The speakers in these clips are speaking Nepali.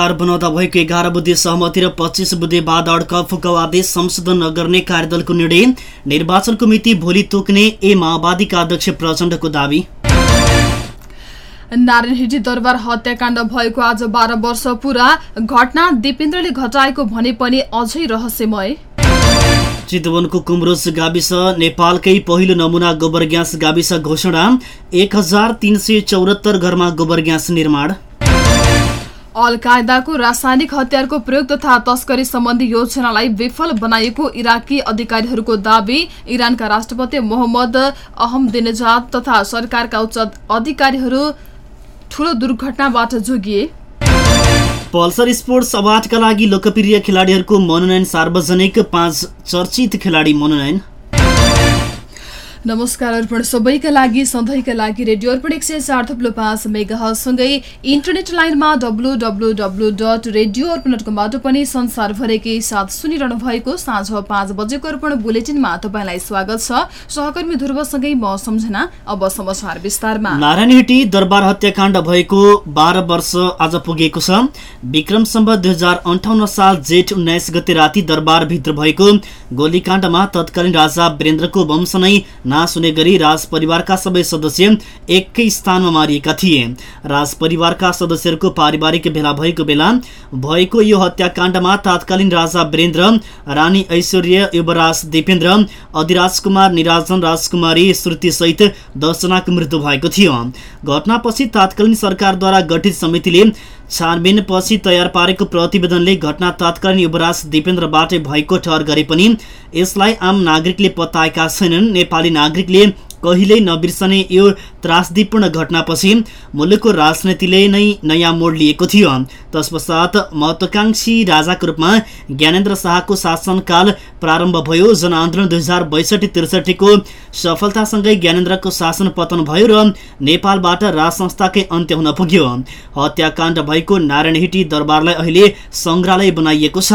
सरकार बनाउँदा भएको एघार बुद्धे सहमति र पच्चिस बुद्धे बाद अड्क फुकाउ आदेश संशोधन नगर्ने कार्यदलको निर्णय निर्वाचनको मिति भोलि तोक्ने ए माओवादीका अध्यक्ष प्रचण्डको दावी। नारायण दरबार हत्याकाण्ड भएको आज बाह्र वर्ष पुरा घटना दिपेन्द्रले घटाएको भने पनि अझै रहस्यमय। चितवनको कुमरोज गाविस नेपालकै पहिलो नमुना गोबर ग्यास गाविस घोषणा एक हजार तिन सय चौरात्तर घरमा गोबर ग्यास निर्माण। अल कायदाको रासायनिक हतियारको प्रयोग तथा तस्करी सम्बन्धी योजनालाई विफल बनाइएको इराकी अधिकारीहरूको दावी। इरानका राष्ट्रपति मोहम्मद अहमदिनजाद तथा सरकारका उच्च अधिकारीहरू ठूलो दुर्घटनाबाट जोगिए। पल्सर स्पोर्ट्स अवार्डका लागि लोकप्रिय खेलाडीहरूको मनोनयन सार्वजनिक पाँच चर्चित खेलाडी मनोनयन। नमस्कार अर्पण सबैका लागि सधैँका लागि रेडियो अर्पण एक सय चार थप्लो पाँच मेगासँगै इन्टरनेट लाइनमा W W W dot radio Arpan dot कमबाट पनि संसारभरिकै साथ सुनिरहनु भएको साँझ पाँच बजेको अर्पण बुलेटिनमा तपाईँलाई स्वागत छ। सहकर्मी ध्रुवसँगै म सम्झना अब समाचार विस्तारमा। नारायणहिटी दरबार हत्याकाण्ड भएको बाह्र वर्ष आज पुगेको छ। विक्रम सम्बत दुई हजार अन्ठाउन्न साल जेठ उन्नाइस गते राति दरबारभित्र भएको गोलीकाण्डमा तत्कालीन राजा वीरेन्द्रको वंश नै नाश हुने गरी राज परिवारका सबै सदस्य एकै स्थानमा मारिएका थिए। राज परिवारका सदस्यहरूको पारिवारिक भेला भएको बेला भएको यो हत्याकाण्डमा तात्कालीन राजा वीरेन्द्र रानी ऐश्वर्य युवराज दिपेन्द्र अधिराजकुमार निराजन राजकुमारी श्रुति सहित दसजनाको मृत्यु भएको थियो। घटनापछि तात्कालीन सरकारद्वारा गठित समितिले छानबिनपछि तयार पारेको प्रतिवेदनले घटना तत्कालीन युवराज दिपेन्द्रबाटै भएको ठहर गरे पनि यसलाई आम नागरिकले पत्ताएका छैनन्। नेपाली नागरिकले कहिल्यै नबिर्सने यो त्रासदीपूर्ण घटनापछि मुलुकको राजनीतिले नै नयाँ मोड लिएको थियो। तत्पश्चात महत्वाकांक्षी राजाको रूपमा ज्ञानेन्द्र शाहको शासनकाल प्रारम्भ भयो। जनआन्दोलन दुई हजार बैसठी त्रिसठीको सफलतासँगै ज्ञानेन्द्रको शासन पतन भयो र नेपालबाट राज संस्थाकै अन्त्य हुन पुग्यो। हत्याकाण्ड भएको नारायणहिटी दरबारलाई अहिले सङ्ग्रहालय बनाइएको छ।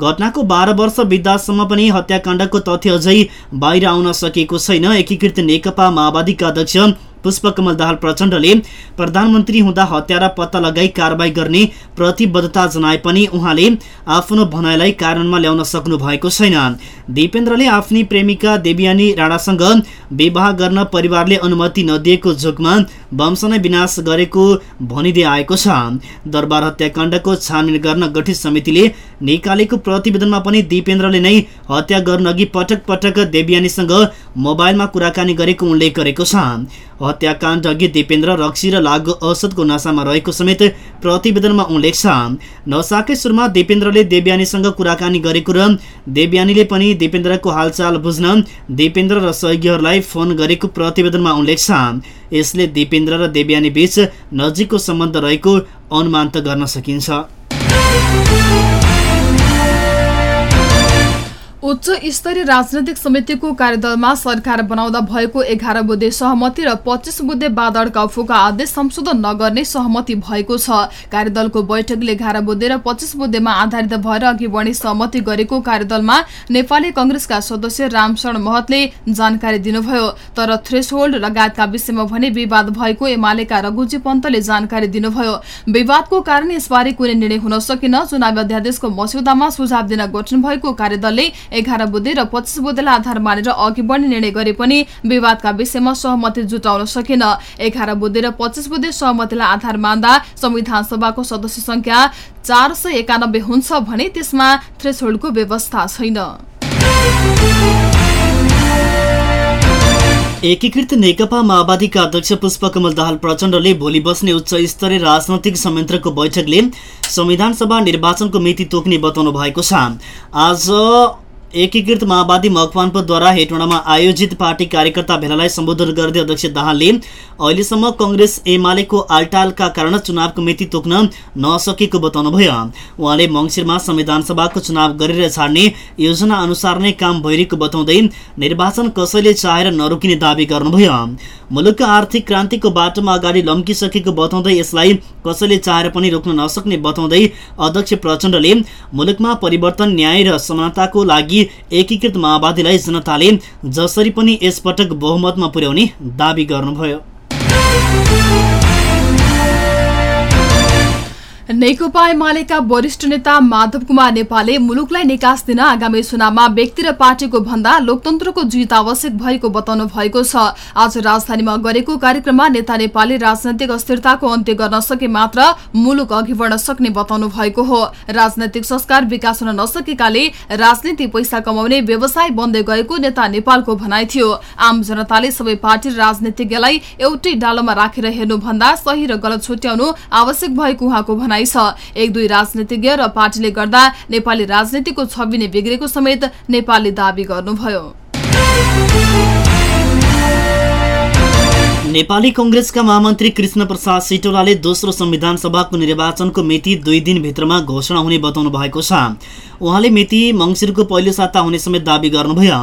घटनाको बाह्र वर्ष बित्दासम्म पनि हत्याकाण्डको तथ्य अझै बाहिर आउन सकेको छैन। एकीकृत नेकपा माओवादीका अध्यक्ष पुष्पकमल दाहाल प्रचण्डले प्रधानमन्त्री हुँदा हत्यारा पत्ता लगाई कारवाही गर्ने प्रतिबद्धता जनाए पनि उहाँले आफ्नो भनाइलाई कारणमा ल्याउन सक्नु भएको छैन। दिपेन्द्रले आफ्नी प्रेमिका देवियानी राणासँग विवाह गर्न परिवारले अनुमति नदिएको जोगमा वंश नै विनाश गरेको भनिदिए आएको छ। दरबार हत्याकाण्डको छानबिन गर्न गठित समितिले निकालेको प्रतिवेदनमा पनि दिपेन्द्रले नै हत्या गर्न अघि पटक पटक देवियानीसँग मोबाइलमा कुराकानी गरेको उल्लेख गरेको छ। हत्याकाण्ड अघि दिपेन्द्र रक्सी र लागु औषधको नसामा रहेको समेत प्रतिवेदनमा उल्लेख छ। नसाकै सुरुमा दिपेन्द्रले देवयानीसँग कुराकानी गरेको र देवयानीले पनि दिपेन्द्रको हालचाल बुझ्न दिपेन्द्र र सहयोगीहरूलाई फोन गरेको प्रतिवेदनमा उल्लेख छ। यसले दिपेन्द्र र देवयानी बीच नजिकको सम्बन्ध रहेको अनुमान त गर्न सकिन्छ। उच्च स्तरीय राजनैतिक समितिको कार्यदलमा सरकार बनाउँदा भएको एघार बुद्धे सहमति र पच्चिस बुद्धे बादडका फुका आदेश संशोधन नगर्ने सहमति भएको छ। कार्यदलको बैठकले एघार बुद्धे र पच्चिस बुद्धेमा आधारित भएर अघि बढ्ने सहमति गरेको कार्यदलमा नेपाली कंग्रेसका सदस्य रामशरण महतले जानकारी दिनुभयो। तर थ्रेसहोल्ड लगायतका विषयमा भने विवाद भएको एमालेका रघुजी पन्तले जानकारी दिनुभयो। विवादको कारण यसबारे कुनै निर्णय हुन सकेन। चुनावी अध्यादेशको मस्यौदामा सुझाव दिन गठन भएको कार्यदलले एघार बुद्धे र पच्चिस बुद्धेलाई आधार मानेर अघि बढ्ने निर्णय गरे पनि विवादका विषयमा सहमति जुटाउन सकेन। एघार बुद्धे र पच्चिस बुद्धे सहमतिलाई आधार मान्दा संविधान सभाको सदस्य संख्या चार सय एकानब्बे हुन्छ भने त्यसमा थ्रेसहोल्डको व्यवस्था छैन। एकीकृत नेकपा माओवादीका अध्यक्ष पुष्पकमल दाहाल प्रचण्डले भोलि बस्ने उच्च स्तरीय राजनैतिक संयन्त्रको बैठकले संविधान सभा निर्वाचनको मिति तोक्ने बताउनु भएको छ। आज एकीकृत माओवादी मकवानपुरद्वारा हेटौँडामा आयोजित पार्टी कार्यकर्ता भेलालाई सम्बोधन गर्दै अध्यक्ष दाहालले अहिलेसम्म कङ्ग्रेस एमालेको आलटालका कारण चुनावको मिति तोक्न नसकेको बताउनुभयो। उहाँले मङ्सिरमा संविधान सभाको चुनाव गरेर छाड्ने योजना अनुसार नै काम भइरहेको बताउँदै निर्वाचन कसैले चाहेर नरोकिने दावी गर्नुभयो। मुलुकका आर्थिक क्रान्तिको बाटोमा अगाडि लम्किसकेको बताउँदै यसलाई कसैले चाहेर पनि रोक्न नसक्ने बताउँदै अध्यक्ष प्रचण्डले मुलुकमा परिवर्तन न्याय र समानताको लागि एकीकृत माओवादीलाई जनताले जसरी पनि यसपटक बहुमतमा पुर्याउने दावी गर्नुभयो। नेकपा एमालेका वरिष्ठ नेता माधव कुमार नेपालले मुलुकलाई निकास दिन आगामी चुनावमा व्यक्ति र पार्टीको भन्दा लोकतन्त्रको जित आवश्यक भएको बताउनु भएको छ। आज राजधानीमा गरेको कार्यक्रममा नेता नेपालले राजनैतिक अस्थिरताको अन्त्य गर्न सके मात्र मुलुक अघि बढ्न सक्ने बताउनु भएको हो। राजनैतिक संस्कार विकास हुन नसकेकाले राजनीति पैसा कमाउने व्यवसाय बन्दै गएको नेता नेपालको भनाइ थियो। आम जनताले सबै पार्टी राजनीतिज्ञलाई एउटै डालोमा राखेर हेर्नुभन्दा सही र गलत छुट्याउनु आवश्यक भएको उहाँको भनाइ भनाइ छ। एक दुई राजनीतिज्ञ र पार्टीले गर्दा नेपाली राजनीतिको छवि नै बिग्रेको समेत नेपालले दावी गर्नुभयो। नेपाली कंग्रेसका महामन्त्री कृष्ण प्रसाद सिटौलाले दोस्रो संविधान सभाको निर्वाचनको मिति दुई दिनभित्रमा घोषणा हुने बताउनु भएको छ। उहाँले मिति मङ्सिरको पहिलो साता हुने समेत दावी गर्नुभयो।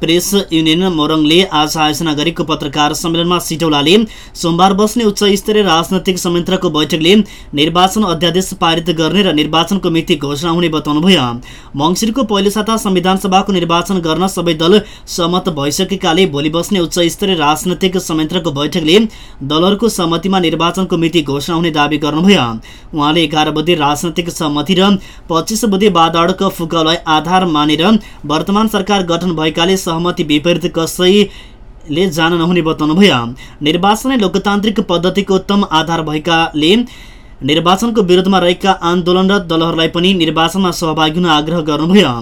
प्रेस युनियन मोरङले आज आयोजना गरेको पत्रकार सम्मेलनमा सिटौलाले सोमबार बस्ने उच्च स्तरीय राजनैतिक संयन्त्रको बैठकले निर्वाचन अध्यादेश पारित गर्ने र निर्वाचनको मिति घोषणा हुने बताउनुभयो। मङ्सिरको पहिलो साता संविधान सभाको निर्वाचन गर्न सबै दल सहमत भइसकेकाले भोलि बस्ने उच्च स्तरीय राजनैतिक संयन्त्रको बैठकले दलहरूको सहमतिमा निर्वाचनको मिति घोषणा हुने दावी गर्नुभयो। उहाँले एघार बुधे राजनैतिक सहमति र पच्चिस बुधे बाधाडक फुकाउलाई आधार मानेर वर्तमान सरकार गठन भएकाले सहमति विपरीत कसैले जान नहुने बताउनुभयो। निर्वाचन लोकतान्त्रिक पद्धतिको उत्तम आधार भएकाले निर्वाचनको विरोधमा रहेका आन्दोलनरत दलहरूलाई पनि निर्वाचनमा सहभागी हुन आग्रह गर्नुभयो।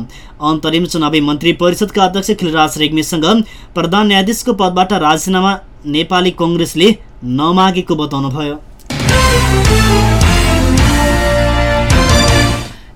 अन्तरिम चुनावी मन्त्री परिषदका अध्यक्ष खिलराज रेग्मीसँग प्रधान न्यायाधीशको पदबाट राजीनामा नेपाली कङ्ग्रेसले नमागेको बताउनुभयो।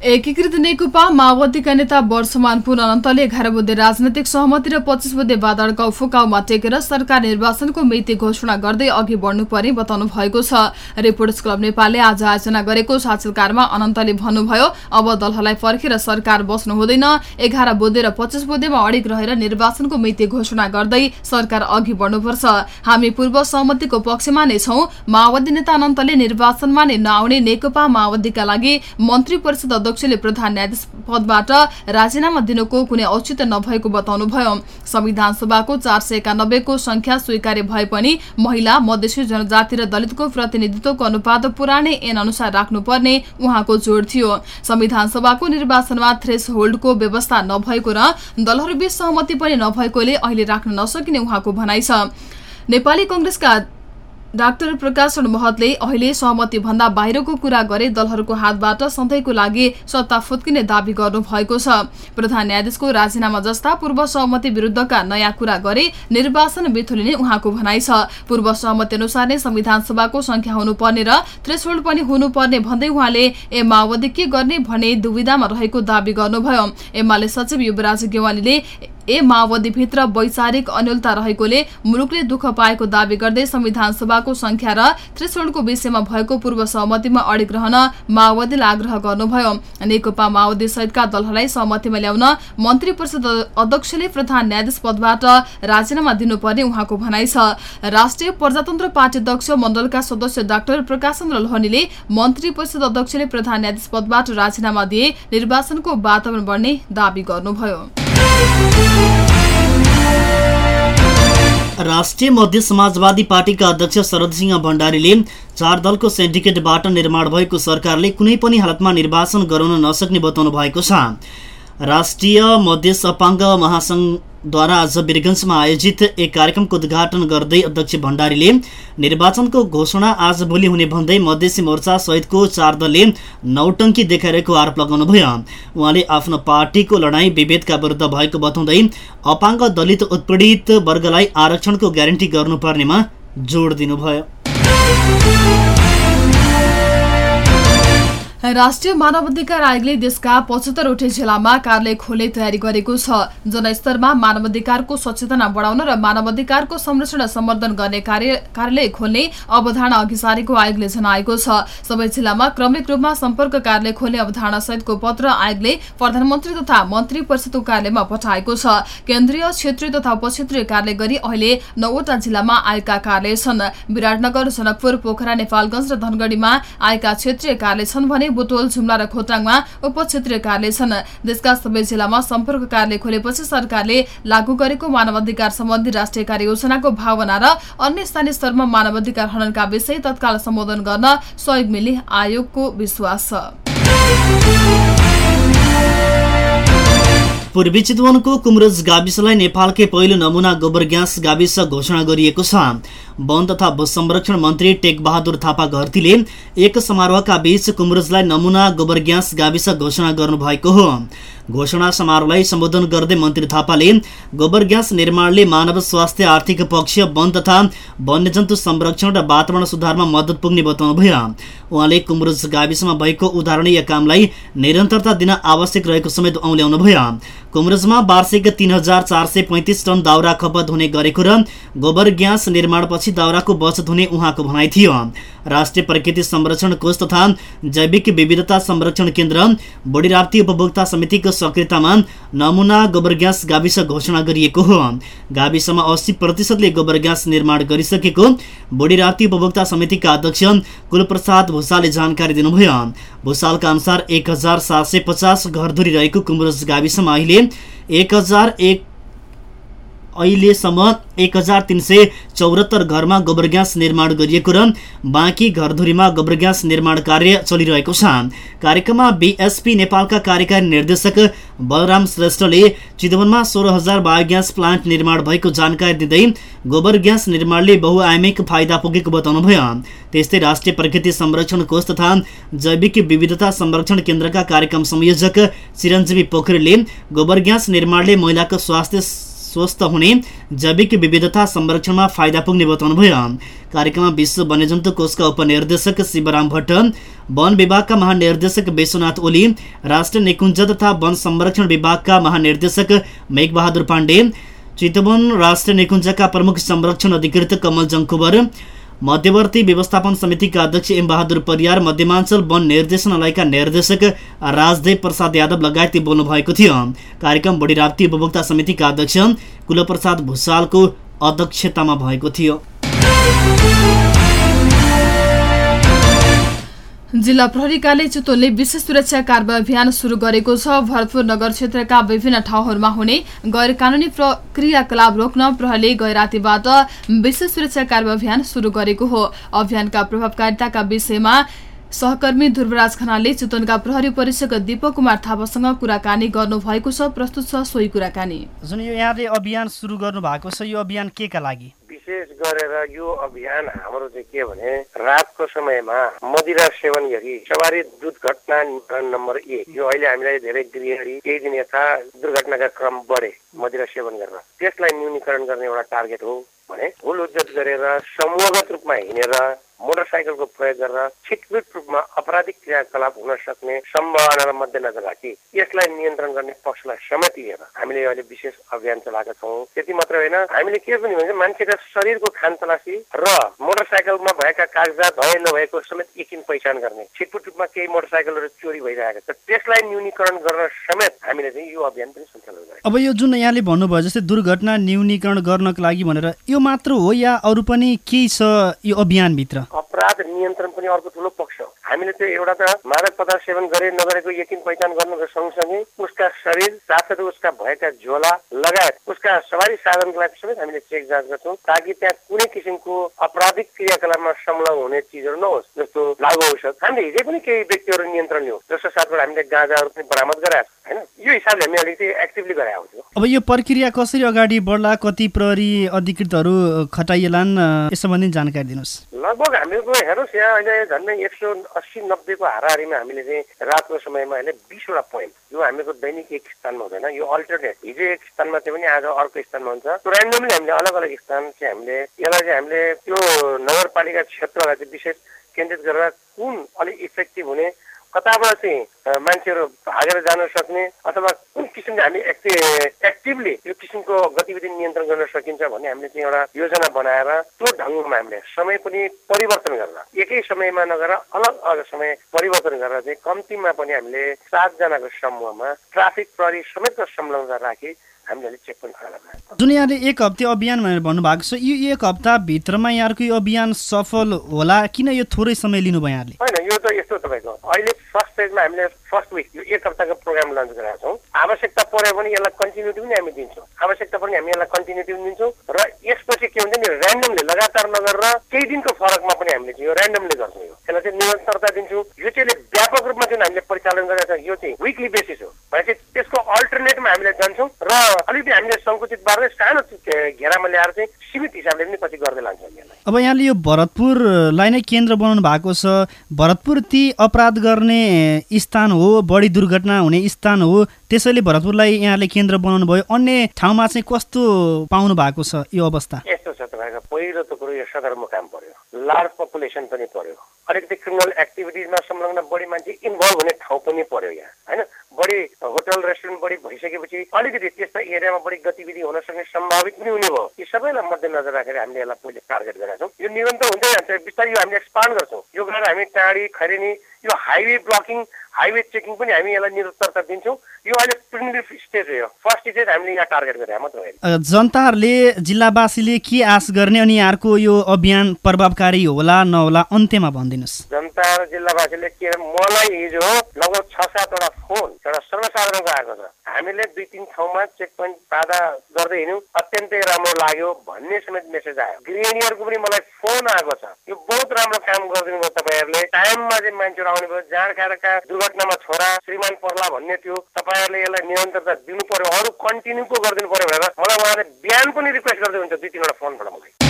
एकीकृत नेकपा माओवादीका नेता वर्षमान पुन अनन्तले एघार बुद्धे राजनैतिक सहमति र पच्चिस बुद्धे बादलका फुकाउमा टेकेर सरकार निर्वाचनको मिति घोषणा गर्दै अघि बढ्नुपर्ने बताउनु भएको छ। रिपोर्टर्स क्लब नेपालले आज आयोजना गरेको साक्षात्कारमा अनन्तले भन्नुभयो अब दलहरूलाई फर्केर सरकार बस्नु हुँदैन। एघार बुद्धे र पच्चिस बुद्धेमा अडिक रहेर निर्वाचनको मिति घोषणा गर्दै सरकार अघि बढ्नुपर्छ। हामी पूर्व सहमतिको पक्षमा नै छौं। माओवादी नेता अनन्तले निर्वाचनमा नै नआउने नेकपा माओवादीका लागि मन्त्री परिषद अध्यक्षले प्रधान न्यायाधीश पदबाट राजीनामा दिनुको कुनै औचित्य नभएको बताउनुभयो संविधान सभाको चार सय एकानब्बेको संख्या स्वीकार्य भए पनि महिला मधेसी जनजाति र दलितको प्रतिनिधित्वको अनुपात पुरानै ऐन अनुसार राख्नुपर्ने उहाँको जोड थियो। संविधान सभाको निर्वाचनमा थ्रेस होल्डको व्यवस्था नभएको र दलहरूबीच सहमति पनि नभएकोले अहिले राख्न नसकिने उहाँको भनाइ छ। नेपाली कंग्रेसका डाक्टर प्रकाशन महतले अहिले सहमति भन्दा बाहिरको कुरा गरे दलहरूको हातबाट सधैँको लागि सत्ता फुत्किने दावी गर्नु भएको छ। प्रधान न्यायाधीशको राजीनामा जस्ता पूर्व सहमति विरुद्धका नयाँ कुरा गरे निर्वाचन बिथुलिने उहाँको भनाइ छ। पूर्व सहमति अनुसार नै संविधान सभाको संख्या हुनुपर्ने र थ्रेसहोल्ड पनि हुनुपर्ने भन्दै उहाँले ए माओवादी के गर्ने भन्ने दुविधामा रहेको दावी गर्नुभयो। एमाले सचिव युवराज गेवालीले ए माओवादीभित्र वैचारिक अन्यलता रहेकोले मुलुकले दुःख पाएको दावी गर्दै संविधान सभाको संख्या र त्रिशोलको विषयमा भएको पूर्व सहमतिमा अडिक रहन माओवादीलाई आग्रह गर्नुभयो। नेकपा माओवादी सहितका दलहरूलाई सहमतिमा ल्याउन मन्त्री परिषद अध्यक्षले प्रधान न्यायाधीश पदबाट राजीनामा दिनुपर्ने उहाँको भनाइ छ। राष्ट्रिय प्रजातन्त्र पार्टी अध्यक्ष मण्डलका सदस्य डाक्टर प्रकाशचन्द्र लोहनीले मन्त्री परिषद अध्यक्षले प्रधान न्यायाधीश पदबाट राजीनामा दिए निर्वाचनको वातावरण बढ्ने दावी गर्नुभयो। राष्ट्रिय मध्य समाजवादी पार्टीका अध्यक्ष शरदसिंह भण्डारीले चार दलको सेन्डिकेटबाट निर्माण भएको सरकारले कुनै पनि हालतमा निर्वाचन गराउन नसक्ने बताउनु भएको छ। राष्ट्रिय मध्य सपाङ्ग महासङ्घद्वारा आज वीरगञ्जमा आयोजित एक कार्यक्रमको उद्घाटन गर्दै अध्यक्ष भण्डारीले निर्वाचनको घोषणा आज भोलि हुने भन्दै मधेसी मोर्चा सहितको चार दलले नौटङ्की देखाइरहेको आरोप लगाउनुभयो उहाँले आफ्नो पार्टीको लडाईँ विभेदका विरुद्ध भएको बताउँदै अपाङ्ग दलित उत्पीडित वर्गलाई आरक्षणको ग्यारेन्टी गर्नुपर्नेमा जोड दिनुभयो। राष्ट्रिय मानवाधिकार आयोगले देशका पचहत्तरवटै जिल्लामा कार्यालय खोल्ने तयारी गरेको छ। जनस्तरमा मानवाधिकारको सचेतना बढाउन र मानवाधिकारको संरक्षण सम्वर्धन गर्ने कार्यालय खोल्ने अवधारणा अघि सारेको आयोगले जनाएको छ। सबै जिल्लामा क्रमिक रूपमा सम्पर्क कार्यालय खोल्ने अवधारणा सहितको पत्र आयोगले प्रधानमन्त्री तथा मन्त्री परिषदको कार्यालयमा पठाएको छ। केन्द्रीय क्षेत्रीय तथा उपक्षेत्रीय कार्यालय गरी अहिले नौवटा जिल्लामा आयोगका कार्यालय छन्। विराटनगर जनकपुर पोखरा नेपालगंज र धनगढ़ीमा आयोगका क्षेत्रीय कार्यालय छन् भने बुटोल जुम्ला र खोटाङमा उप क्षेत्रीय कार्यालय छन्। देशका सबै जिल्लामा सम्पर्क कार्यालय खोलेपछि सरकारले लागू गरेको मानवाधिकार सम्बन्धी राष्ट्रिय कार्ययोजनाको भावना र अन्य स्थानीय स्तरमा मानवाधिकार हननका विषय तत्काल सम्बोधन गर्न सहयोग मिल्ने आयोगको विश्वास। छ पूर्वी चितवनको कुमरज गाविसलाई नेपालकै पहिलो नमुना गोबर ग्यास गाविस घोषणा गरिएको छ। वन तथा संरक्षण मन्त्री टेकबहादुर थापा घरतीले एक समारोहका बीच कुमरजलाई नमुना गोबर ग्यास गाविस घोषणा गर्नुभएको हो। घोषणा समारोहलाई सम्बोधन गर्दै मन्त्री थापाले गोबर ग्यास निर्माणले मानव स्वास्थ्य आर्थिक पक्ष वन तथा वन्यजन्तु संरक्षण र वातावरण सुधारमा मद्दत पुग्ने बताउनुभयो उहाँले कुमरुज गाविसमा भएको उदाहरणीय कामलाई निरन्तरता दिन आवश्यक रहेको समेत औल्याउनुभयो कुमरुजमा वार्षिक तीन हजार चार सय पैँतिस टन दाउरा खपत हुने गरेको र गोबर ग्यास निर्माणपछि दाउराको बचत हुने उहाँको भनाइ थियो। राष्ट्रिय प्रकृति संरक्षण कोष तथा जैविक विविधता संरक्षण केन्द्र बढी उपभोक्ता समितिको सक्रियतामा नमुना गोबर ग्यास गाविस घोषणा गरिएको हो। गाविसमा अस्सी प्रतिशतले गोबर ग्यास निर्माण गरिसकेको बुढी राप्ती उपभोक्ता समितिका अध्यक्ष कुलप्रसाद भूषालले जानकारी दिनुभयो। भूषालका अनुसार एक हजार सात सय पचास घरधुरी रहेको कुम्रज गाविसमा अहिले एक हजार एक अहिलेसम्म एक हजार तिन सय चौरात्तर घरमा गोबर ग्यास निर्माण गरिएको र बाँकी घरधुरीमा गोबर ग्यास निर्माण कार्य चलिरहेको छ। कार्यक्रममा बिएसपी नेपालका कार्यकारी निर्देशक बलराम श्रेष्ठले चितवनमा सोह्र हजार बायोग्यास प्लान्ट निर्माण भएको जानकारी दिँदै गोबर ग्यास निर्माणले बहुआयामिक फाइदा पुगेको बताउनुभयो। त्यस्तै राष्ट्रिय प्रकृति संरक्षण कोष तथा जैविक विविधता संरक्षण केन्द्रका कार्यक्रम संयोजक चिरञ्जीवी पोखरेलले गोबर ग्यास निर्माणले महिलाको स्वास्थ्य स्वस्थ हुने जैविक विविधता संरक्षणमा फाइदा पुग्ने बताउनुभयो कार्यक्रममा विश्व वन्यजन्तु कोषका उपनिर्देशक शिवराम भट्ट वन विभागका महानिर्देशक विश्वनाथ ओली राष्ट्रिय निकुञ्ज तथा वन संरक्षण विभागका महानिर्देशक मेघबहादुर पाण्डे चितवन राष्ट्रिय निकुञ्जका प्रमुख संरक्षण अधिकृत कमल जङ्कुवर मध्यवर्ती व्यवस्थापन समितिका अध्यक्ष एम बहादुर परियार मध्यमाञ्चल वन निर्देशनालयका निर्देशक राजदेव प्रसाद यादव लगायत बोल्नु भएको थियो। कार्यक्रम बढी राप्ती उपभोक्ता समितिका अध्यक्ष कुलप्रसाद भूषालको अध्यक्षतामा भएको थियो। जिल्ला प्रहरीकाले चितवनले विशेष सुरक्षा कारवाही अभियान शुरू गरेको छ। भरतपुर नगर क्षेत्रका विभिन्न ठाउँहरूमा हुने गैर कानूनी क्रियाकलाप रोक्न प्रहरीले गैरातीबाट विशेष सुरक्षा कारवाही अभियान शुरू गरेको हो। अभियानका प्रभावकारिताका विषयमा सहकर्मी ध्रुवराज खनालले चितवनका प्रहरी परीक्षक दीपक कुमार थापासँग कुराकानी गर्नु भएको छ प्रस्तुत छ सोही कुराकानी। जुन यो यहाँले अभियान सुरु गर्नु भएको छ यो अभियान के का लागि? विशेष गरेर यो अभियान हाम्रो चाहिँ के भने रातको समयमा मदिरा सेवन गरी सवारी दुर्घटना नम्बर एक यो अहिले हामीलाई धेरै गृहणी केही दिन यथा दुर्घटनाका क्रम बढे मदिरा सेवन गरेर। त्यसलाई न्यूनीकरण गर्ने एउटा टार्गेट हो भने भुल उज्जत गरेर समूहगत रूपमा हिँडेर मोटरसाइकलको प्रयोग गरेर छिटपिट रूपमा अपराधिक क्रियाकलाप हुन सक्ने सम्भावनालाई मध्यनजर राखी यसलाई नियन्त्रण गर्ने पक्षलाई समेत लिएर हामीले अहिले विशेष अभियान चलाएका छौँ। त्यति मात्र होइन हामीले के पनि भन्छ मान्छेका शरीरको खान तलासी र मोटरसाइकलमा भएका कागजात भए नभएको समेत एकछिन पहिचान गर्ने छिटपुट रूपमा केही मोटरसाइकलहरू चोरी भइरहेका छ त्यसलाई न्यूनीकरण गर्न समेत हामीले चाहिँ यो अभियान पनि सञ्चालन गरेका अब यो जुन यहाँले भन्नुभयो जस्तै दुर्घटना न्यूनीकरण गर्नको लागि भनेर यो मात्र हो या अरू पनि केही छ यो अभियानभित्र? अपराध नियन्त्रण पनि अर्को ठुलो पक्ष हामीले त्यो एउटा त मादक पदार्थ सेवन गरे नगरेको यकिन पहिचान गर्नुको सँगसँगै उसका शरीर साथसाथै उसका भएका झोला लगायत उसका सवारी साधनको लागि समेत हामीले चेक जाँच गर्छौँ ताकि त्यहाँ कुनै किसिमको आपराधिक क्रियाकलापमा संलग्न हुने चिजहरू नहोस् जस्तो लागु औषध। हामीले हिजै पनि केही व्यक्तिहरू नियन्त्रण लियौँ जसको साथबाट हामीले गाँजाहरू पनि बरामद गराएको होइन? यो हिसाबले हामी अलिकति एक्टिभली गराएको थियो अब यो प्रक्रिया कसरी अगाडि बढ्ला कति प्रहरी अधिकृतहरू खटाइएलान् यस सम्बन्धी जानकारी दिनुहोस्। लगभग हामीहरूको हेर्नुहोस् यहाँ अहिले झन्डै एक सौ अस्सी नब्बेको हाराहारीमा हामीले चाहिँ रातको समयमा अहिले बिसवटा पोइन्ट यो हामीको दैनिक एक स्थानमा हुँदैन यो अल्टरनेट हिजो एक स्थानमा थियो भने आज अर्को स्थानमा हुन्छ। ऱ्यान्डमली हामीले अलग अलग स्थान चाहिँ हामीले यसलाई चाहिँ हामीले त्यो नगरपालिका क्षेत्रलाई चाहिँ विशेष केन्द्रित गरेर कुन अलिक इफेक्टिभ हुने कताबाट चाहिँ मान्छेहरू भागेर जान सक्ने अथवा कुन किसिमले हामी एक्टिभली यो किसिमको गतिविधि नियन्त्रण गर्न सकिन्छ भन्ने हामीले चाहिँ एउटा योजना बनाएर त्यो ढङ्गमा हामीले समय पनि परिवर्तन गरेर एकै समयमा नगरेर अलग अलग समय परिवर्तन गरेर चाहिँ कम्तीमा पनि हामीले सातजनाको समूहमा ट्राफिक प्रहरी समेतको संलग्नता राखी हामीले चेक पनि जुन यहाँले एक हप्ते अभियान भनेर भन्नुभएको छ। यो एक हप्ताभित्रमा यहाँहरूको यो अभियान सफल होला? किन यो थोरै समय लिनुभयो यहाँले? होइन यो त यस्तो तपाईँको अहिले फर्स्ट फेजमा हामीले फर्स्ट विक यो एक हप्ताको प्रोग्राम लन्च गरेका छौँ। आवश्यकता पऱ्यो भने यसलाई कन्टिन्युटी पनि हामी दिन्छौँ। आवश्यकता पनि हामी यसलाई कन्टिन्युटी पनि दिन्छौँ र यसपछि के हुन्छ नि ऱ्यान्डमली लगातार नगरेर केही दिनको फरकमा पनि हामीले यो ऱ्यान्डमली गर्छौँ यो। यसलाई चाहिँ निरन्तरता दिन्छौँ। यो चाहिँ व्यापक रूपमा जुन हामीले परिचालन गरेका छौँ यो चाहिँ विकली बेसिस हो। भनेपछि त्यसको अल्टरनेटमा हामीले जान्छौँ र अलिकति हामीले सङ्कुचित पारेर सानो घेरामा ल्याएर चाहिँ सीमित हिसाबले पनि पछि गर्दै लान्छौँ यसलाई। अब यहाँले यो भरतपुरलाई नै केन्द्र बनाउनु भएको छ। भरतपुर ती अपराध गर्ने स्थान हो बढी दुर्घटना हुने स्थान हो। त्यसैले भरतपुरलाई यहाँले केन्द्र बनाउनु भयो अन्य ठाउँमा चाहिँ कस्तो पाउनु भएको छ यो अवस्था? यस्तो छ तपाईँको पहिलो त कुरो यो सदरमुकाम पर्यो। लार्ज पपुलेसन पनि पर्यो। अलिकति क्रिमिनल एक्टिभिटिजमा संलग्न बढी मान्छे इन्भल्भ हुने ठाउँ पनि पर्यो यहाँ होइन? बढी होटल रेस्टुरेन्ट बढी भइसकेपछि अलिकति त्यस्तो एरियामा बढी गतिविधि हुन सक्ने सम्भावित पनि हुने भयो। यी सबैलाई मध्यनजर राखेर हामीले यसलाई पहिले टार्गेट गरेका छौँ। यो निरन्तर हुँदै जान्छ। बिस्तारै यो हामीले एक्सपान्ड गर्छौँ। यो गरेर हामी टाढी खरेनी यो हाइवे ब्लकिङ हाइवे चेकिङ पनि हामी यसलाई निरन्तरता दिन्छौँ। यो अहिले प्रिमिटिभ स्टेज हो फर्स्ट स्टेज हामीले यहाँ टार्गेट गरे मात्र होइन। जनताहरूले जिल्लावासीले के आश गर्ने अनि यहाँको यो अभियान प्रभावकारी होला नहोला अन्त्यमा भनिदिनुहोस्। जनता र जिल्लावासीले के मलाई हिजो लगभग छ सातवटा फोन एउटा सर्वसाधारणको आएको छ। हामीले दुई तिन ठाउँमा चेक पोइन्ट बाधा गर्दै हिँड्यौँ। अत्यन्तै राम्रो लाग्यो भन्ने समेत मेसेज आयो। गृहिणीहरूको पनि मलाई फोन आएको छ। यो बहुत राम्रो काम गरिदिनु भयो तपाईँहरूले टाइममा चाहिँ मान्छेहरू आउने भयो जाँड दुर्घटनामा छोरा श्रीमान पर्ला भन्ने थियो। तपाईँहरूले यसलाई निरन्तरता दिनु पर्यो। अरू कन्टिन्यू पो गरिदिनु पर्यो भनेर मलाई उहाँले बिहान पनि रिक्वेस्ट गर्दै हुन्छ दुई तिनवटा फोनबाट मलाई।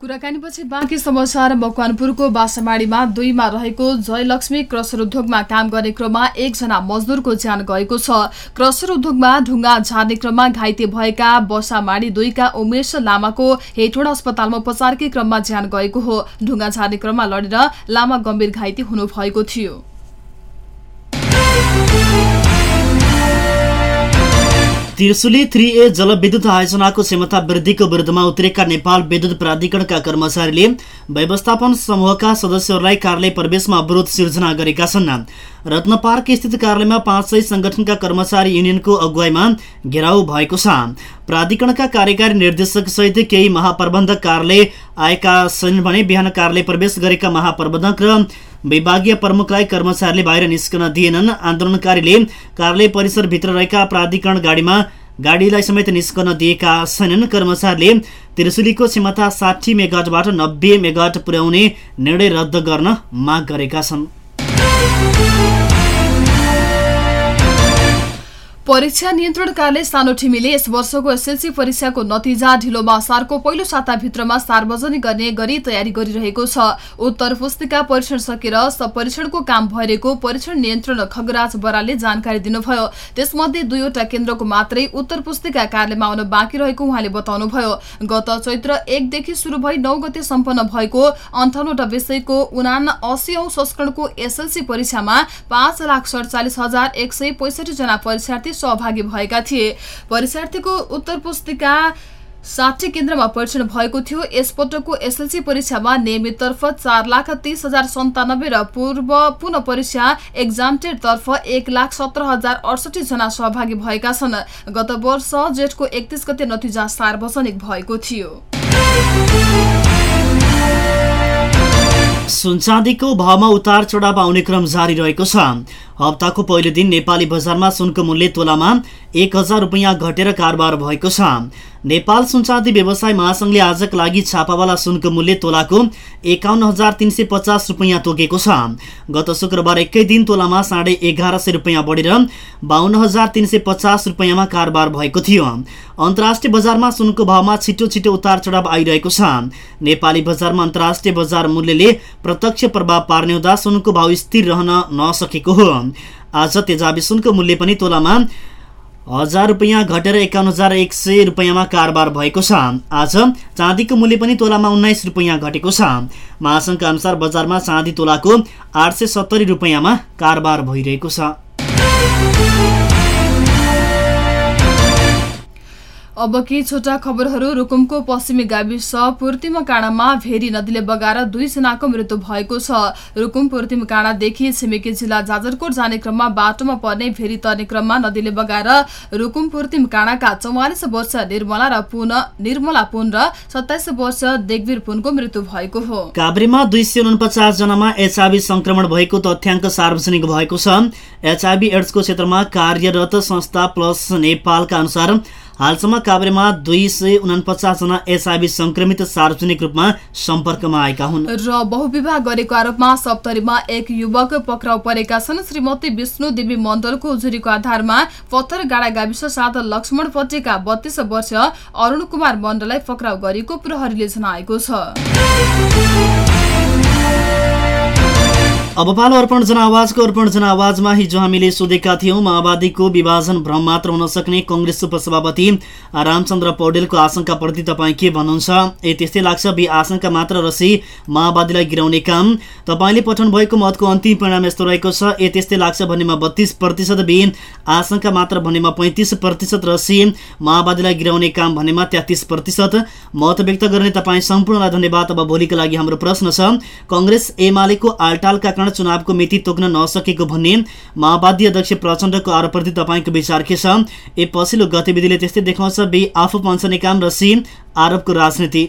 कुराकानीपछि बाँकी समाचार मकवानपुरको बासामाडीमा दुईमा रहेको जयलक्ष्मी क्रसर उद्योगमा काम गर्ने क्रममा एकजना मजदुरको ज्यान गएको छ। क्रसर उद्योगमा ढुङ्गा झार्ने क्रममा घाइते भएका बसामाडी दुईका उमेश लामाको हेटोडा अस्पतालमा उपचारकै क्रममा ज्यान गएको हो। ढुङ्गा झार्ने क्रममा लडेर लामा गम्भीर घाइते हुनुभएको थियो। त्रिशुली थ्री ए जलविद्युत आयोजनाको क्षमता वृद्धिको विरुद्धमा उत्रेका नेपाल विद्युत प्राधिकरणका कर्मचारीले व्यवस्थापन समूहका सदस्यहरूलाई कार्यालय प्रवेशमा अवरोध सिर्जना गरेका छन्। रत्न पार्क स्थित कार्यालयमा पाँच सय संगठनका कर्मचारी युनियनको अगुवाईमा घेराउ भएको छ। प्राधिकरणका कार्यकारी निर्देशक सहित केही महाप्रबन्धक कार्यालय आएका छन् भने बिहान कार्यालय प्रवेश गरेका महाप्रबन्धक र विभागीय प्रमुखलाई कर्मचारीले बाहिर निस्कन दिएनन्। आन्दोलनकारीले कार्यालय परिसरभित्र रहेका प्राधिकरण गाडीमा गाडीलाई समेत निस्कन दिएका छैनन्। कर्मचारीले त्रिशुलीको क्षमता साठी मेगाटबाट नब्बे मेगाट पुर्याउने निर्णय रद्द गर्न माग गरेका छन्। परीक्षा नियन्त्रण कार्यालय सानो ठिमीले यस वर्षको एसएलसी परीक्षाको नतिजा ढिलोमा सारको पहिलो साताभित्रमा सार्वजनिक गर्ने गरी तयारी गरिरहेको छ। उत्तर पुस्तिका परीक्षण सकेर परीक्षणको काम भइरहेको परीक्षण नियन्त्रण खगराज बरालले जानकारी दिनुभयो। त्यसमध्ये दुईवटा केन्द्रको मात्रै उत्तर पुस्तिका कार्यालयमा आउन बाँकी रहेको उहाँले बताउनुभयो। गत चैत्र एकदेखि शुरू भई नौ गते सम्पन्न भएको अन्ठाउन्नवटा विषयको उना अस्सी संस्करणको एसएलसी परीक्षामा पाँच लाख सडचालिस हजार एक सय पैसठी जना परीक्षार्थी सहभागी भएका थिए। परीक्षार्थीको उत्तर पुस्तिका साठी केन्द्रमा परीक्षण भएको थियो। यसपटकको एसएलसी परीक्षामा नियमिततर्फ चार लाख तीस हजार सन्तानब्बे र पूर्व पुनः परीक्षा तर्फ एक लाख सत्र हजार अडसठी जना सहभागी भएका छन्। गत वर्ष जेठको एकतिस गते नतिजा सार्वजनिक भएको थियो। सुनचाँदीको भावमा उतार चढाव आउने क्रम जारी रहेको छ। हप्ताको पहिलो दिन नेपाली बजारमा सुनको मूल्य तोलामा एक हजार रुपियाँ घटेर कारोबार भएको छ। नेपाल सुनचाँदी व्यवसाय महासङ्घले आजका लागि छापावाला सुनको मूल्य तोलाको एकाउन्न हजार तिन सय पचास रुपियाँ तोकेको छ। गत शुक्रबार एकै दिन तोलामा साढे एघार सय रुपियाँ बढेर बाहन्न हजार तिन सय पचास रुपियाँमा कारोबार भएको थियो। अन्तर्राष्ट्रिय बजारमा सुनको भावमा छिटो छिटो उतार चढाव आइरहेको छ। नेपाली बजारमा अन्तर्राष्ट्रिय बजार मूल्यले प्रत्यक्ष प्रभाव पार्ने हुँदा सुनको भाव स्थिर रहन नसकेको हो। आज तेजाबी सुनको मूल्य पनि तोलामा हजार रुपियाँ घटेर एकाउन्न हजार एक सय रुपियाँमा कारोबार भएको छ। आज चाँदीको मूल्य पनि तोलामा उन्नाइस रुपियाँ घटेको छ। महासङ्घका अनुसार बजारमा चाँदी तोलाको आठ सय सत्तरी रुपियाँमा कारोबार भइरहेको छ। अब केही छोटा खबरहरू रुकुमको पश्चिमी गाविस पूर्तिमा काँडामा भेरी नदीले बगाएर दुईजनाको मृत्यु भएको छ। रुकुम पूर्तिम काँडादेखि छिमेकी जिल्ला जाजरकोट जाने क्रममा बाटोमा पर्ने भेरी तर्ने क्रममा नदीले बगाएर रुकुम पूर्तिम काँडाका चौवालिस वर्ष निर्मला र पुन निर्मला पुन र सत्ताइस वर्ष देगवीर पुनको मृत्यु भएको हो। काभ्रेमा दुई सय उनपचास जनामा एचआईभी संक्रमण भएको तथ्याङ्क सार्वजनिक भएको छ। एचआईभी एड्सको क्षेत्रमा कार्यरत संस्था प्लस नेपालका अनुसार हालसम्म काभ्रेमा दुई सय उनापचासजना एचआईभी संक्रमित सार्वजनिक रूपमा सम्पर्कमा आएका हुन्। र बहुविवाह गरेको आरोपमा सप्तरीमा एक युवक पक्राउ परेका छन्। श्रीमती विष्णु देवी मण्डलको उजुरीको आधारमा पत्थर गाडा गाविस साथ लक्ष्मणपट्टिका बत्तीस वर्ष अरूण कुमार मण्डललाई पक्राउ गरेको प्रहरीले जनाएको छ। अब पालो अर्पण जनआवाजको अर्पण जनआवाजमा हिजो हामीले सोधेका थियौँ माओवादीको विभाजन भ्रम मात्र हुन सक्ने कङ्ग्रेस उपसभापति रामचन्द्र पौडेलको आशंकाप्रति तपाईँ के भन्नुहुन्छ? ए त्यस्तै लाग्छ बी आशंका मात्र रसी माओवादीलाई गिराउने काम। तपाईँले पठाउनु भएको मतको अन्तिम परिणाम यस्तो रहेको छ। ए त्यस्तै लाग्छ भन्नेमा बत्तीस प्रतिशत बी आशंका मात्र भन्नेमा पैँतिस प्रतिशत रसी माओवादीलाई गिराउने काम भन्नेमा तेत्तिस प्रतिशत। मत व्यक्त गर्ने तपाईँ सम्पूर्णलाई धन्यवाद। अब भोलिका लागि हाम्रो प्रश्न छ कङ्ग्रेस एमालेको आलटालका कारण चुनावको मिति तोक्न नसकेको भन्ने माओवादी अध्यक्ष प्रचण्डको आरोपप्रति तपाईँको विचार के छ? ए पछिल्लो गतिविधिले त्यस्तै देखाउँछ। बी आफू पन्छने काम र सी आरोपको राजनीति।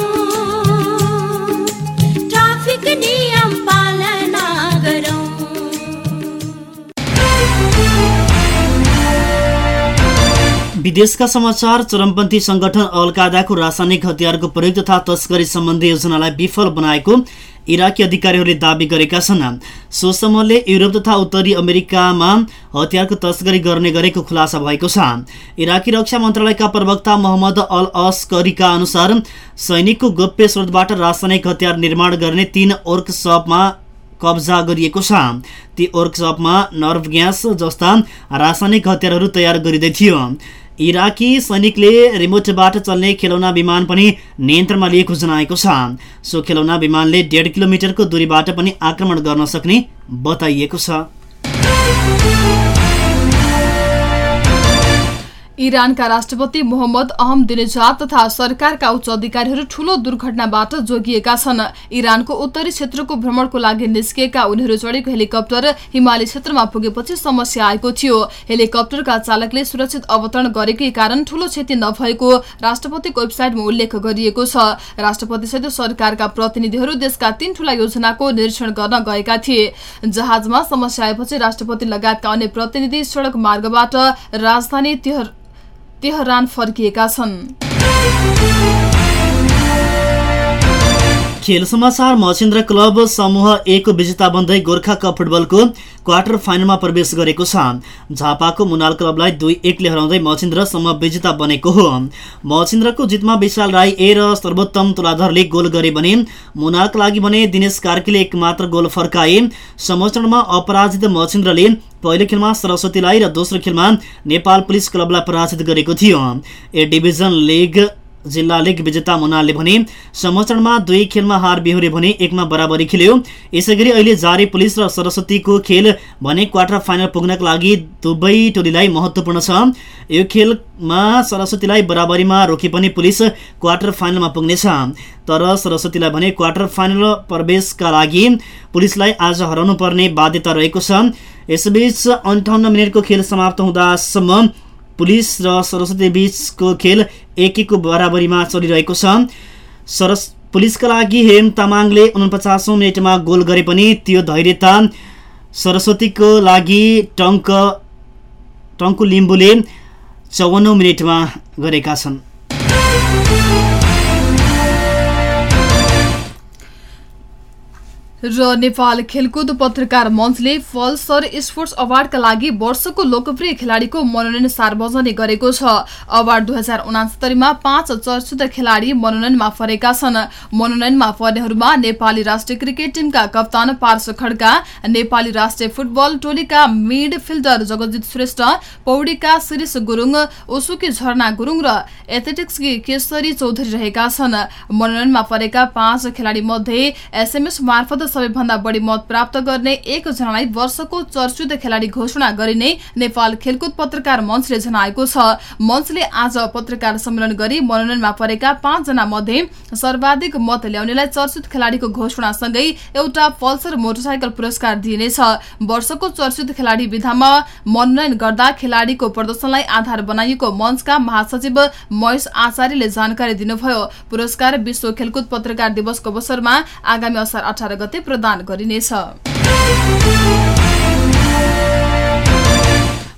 विदेशका समाचार चरमपन्थी संगठन अलकायदाको रासायनिक हतियारको प्रयोग तथा तस्करी सम्बन्धी योजनालाई विफल बनाएको इराकी अधिकारीहरूले दावी गरेका छन्। सो समूहले युरोप तथा उत्तरी अमेरिकामा हतियारको तस्करी गर्ने गरेको खुलासा भएको छ। इराकी रक्षा मन्त्रालयका प्रवक्ता मोहम्मद अल अस्करीका अनुसार सैनिकको गोप्य स्रोतबाट रासायनिक हतियार निर्माण गर्ने तीन वर्कसपमा कब्जा गरिएको छ। ती वर्कसपमा नर्भ ग्यास जस्ता रासायनिक हतियारहरू तयार गरिँदै थियो। इराकी सैनिकले रिमोटबाट चल्ने खेलौना विमान पनि नियन्त्रणमा लिएको जनाएको छ। सो खेलौना विमानले डेढ किलोमिटरको दूरीबाट पनि आक्रमण गर्न सक्ने बताइएको छ। इरानका राष्ट्रपति मोहम्मद अहमदिनेजाद तथा सरकारका उच्च अधिकारीहरू ठूलो दुर्घटनाबाट जोगिएका छन्। इरानको उत्तरी क्षेत्रको भ्रमणको लागि निस्किएका उनीहरू चढेको हेलिकप्टर हिमाली क्षेत्रमा पुगेपछि समस्या आएको थियो। हेलिकप्टरका चालकले सुरक्षित अवतरण गरेकै कारण ठूलो क्षति नभएको राष्ट्रपतिको वेबसाइटमा उल्लेख गरिएको छ। राष्ट्रपतिसहित सरकारका प्रतिनिधिहरू देशका तीन ठूला योजनाको निरीक्षण गर्न गएका थिए। जहाजमा समस्या आएपछि राष्ट्रपति लगायतका अन्य प्रतिनिधि सड़क मार्गबाट राजधानी तेहरान फर्किएका छन्। खेल समाचार मचिन्द्र क्लब समूह एक विजेता बन्दै गोर्खा कप फुटबलको क्वार्टर फाइनलमा प्रवेश गरेको छ। झापाको मुनाल क्लबलाई दुई एकले हराउँदै मचिन्द्र समूह विजेता बनेको हो। मचिन्द्रको जितमा विशाल राई ए र सर्वोत्तम तुलाधरले गोल गरे भने मुनालका लागि भने दिनेश कार्कीले एक मात्र गोल फर्काए। समोचरणमा अपराजित मचिन्द्रले पहिलो खेलमा सरस्वतीलाई र दोस्रो खेलमा नेपाल पुलिस क्लबलाई पराजित गरेको थियो। ए डिभिजन लिग जिल्ला लिग विजेता मुनाले भने समचरणमा दुई खेलमा हार बिहोरे भने एकमा बराबरी खेल्यो। यसै गरी अहिले जारी पुलिस र सरस्वतीको खेल भने क्वार्टर फाइनल पुग्नका लागि दुवै टोलीलाई महत्त्वपूर्ण छ। यो खेलमा सरस्वतीलाई बराबरीमा रोके पनि पुलिस क्वार्टर फाइनलमा पुग्नेछ। तर सरस्वतीलाई भने क्वार्टर फाइनल प्रवेशका लागि पुलिसलाई आज हराउनु पर्ने बाध्यता रहेको छ। यसबीच अन्ठाउन्न मिनटको खेल समाप्त हुँदासम्म पुलिस र सरस्वती बीचको खेल एक एकको बराबरीमा चलिरहेको छ। सरस पुलिसका लागि हेम तामाङले उनपचासौँ मिनटमा गोल गरे पनि त्यो धैर्यता सरस्वतीको लागि टङ्क टङ्कु लिम्बुले चौवन्नौ मिनटमा गरेका छन्। र नेपाल खेलकुद पत्रकार मञ्चले फलसर स्पोर्ट्स अवार्डका लागि वर्षको लोकप्रिय खेलाडीको मनोनयन सार्वजनिक गरेको छ। अवार्ड दुई हजार उनासत्तरीमा पाँच चर्चित खेलाडी मनोनयनमा परेका छन्। मनोनयनमा पर्नेहरूमा नेपाली राष्ट्रिय क्रिकेट टिमका कप्तान पार्श खड्का नेपाली राष्ट्रिय फुटबल टोलीका मिड फिल्डर जगजित श्रेष्ठ पौडीका शिरिष गुरुङ ओसुकी झरना गुरुङ र एथलेटिक्सकी केशरी चौधरी रहेका छन्। मनोनयनमा परेका पाँच खेलाडी मध्ये एसएमएस मार्फत सबैभन्दा बढी मत प्राप्त गर्ने एकजनालाई वर्षको चर्चित खेलाडी घोषणा गरिने नेपाल खेलकुद पत्रकार मञ्चले जनाएको छ। मञ्चले आज पत्रकार सम्मेलन गरी मनोनयनमा परेका पाँचजना मध्ये सर्वाधिक मत ल्याउनेलाई चर्चित खेलाडीको घोषणासँगै एउटा पल्सर मोटरसाइकल पुरस्कार दिइनेछ। वर्षको चर्चित खेलाडी विधामा मनोनयन गर्दा खेलाडीको प्रदर्शनलाई आधार बनाइएको मञ्चका महासचिव महेश आचार्यले जानकारी दिनुभयो। पुरस्कार विश्व खेलकुद पत्रकार दिवसको अवसरमा आगामी असार अठार गते प्रदान गरिनेछ।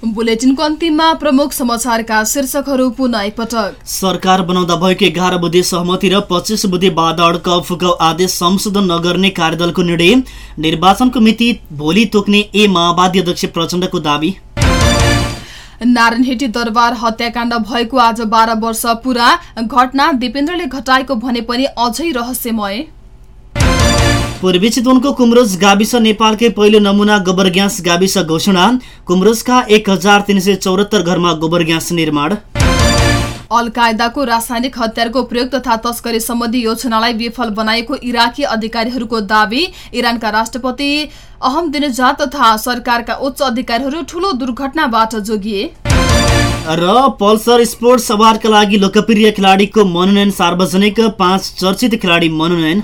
बुलेटिनको अन्तिममा प्रमुख समाचारका शीर्षकहरू पुनः एकपटक। सरकार बनाउँदा भएको एघार बुधे सहमति र पच्चिस बुधे बाधाडका फुकाउ आदेश संशोधन नगर्ने कार्यदलको निर्णय। निर्वाचनको मिति भोलि तोक्ने ए माओवादी अध्यक्ष प्रचण्डको दावी। नारायणहिटी दरबार हत्याकाण्ड भएको आज बाह्र वर्ष पुरा घटना दिपेन्द्रले घटाएको भने पनि अझै रहस्यमय। पूर्वी चितवनको कुमरोज गाविस नेपालकै पहिलो नमुना गोबर ग्यास गाविस घोषणा। कुमरोजका एक हजार तिन सय चौरात्तर घरमा गोबर ग्यास निर्माण। अल कायदाको रासायनिक हतियारको प्रयोग तथा तस्करी सम्बन्धी योजनालाई विफल बनाएको इराकी अधिकारीहरूको दावी। इरानका राष्ट्रपति अहमदिनजाद तथा सरकारका उच्च अधिकारीहरू ठूलो दुर्घटनाबाट जोगिए। र पल्सर स्पोर्ट्स अवार्डका लागि लोकप्रिय खेलाडीको मनोनयन सार्वजनिक पाँच चर्चित खेलाडी मनोनयन।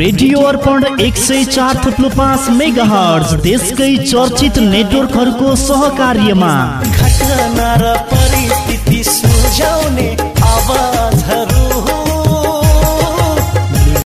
रेडियो अर्पण एक सय चार थुप्लो पाँच मेगा हर्ज देशकै चर्चित नेटवर्कहरूको सहकार्यमा। घटना र परिस्थिति सुझाउने आवाजहरू